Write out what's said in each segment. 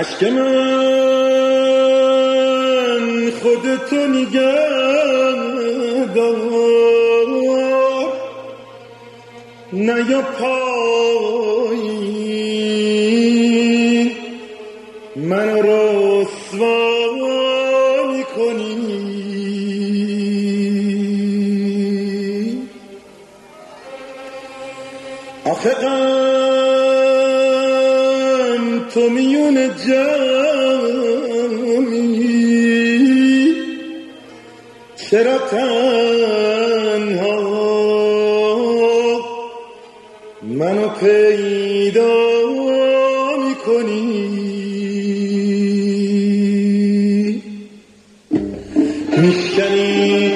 اشک من خودتو نگه دار. نیا پایی من رسوا می‌کنی آخه تو میون جمعی چرا تنها منو پیدا می‌کنی؟ میشکنی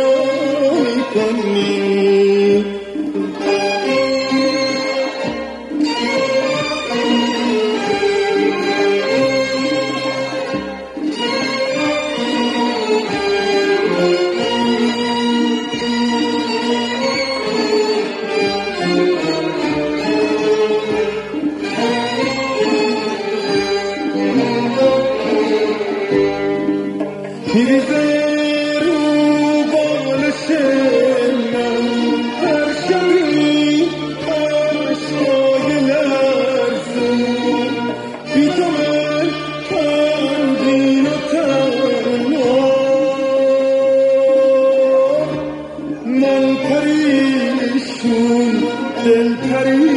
Maria.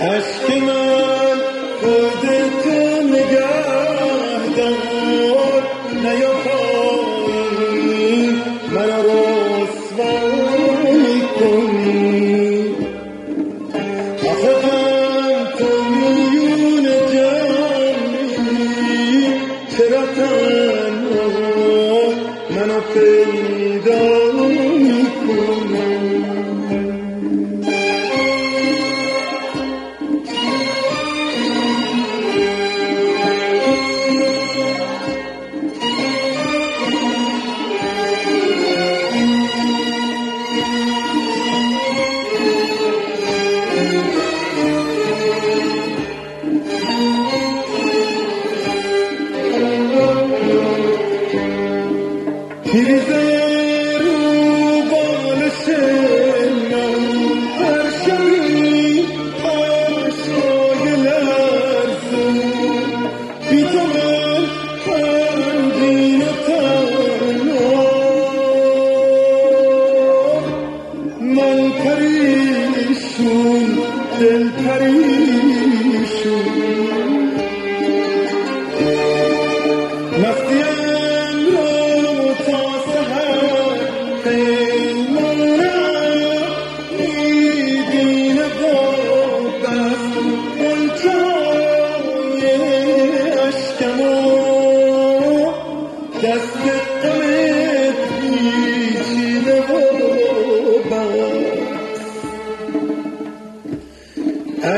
عشق من خودت نگه دار نیا من رسوا می‌کنی آخه تو میون جمعی چرا تنها منو پیدا می‌کنی del Caribe.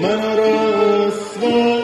Manaras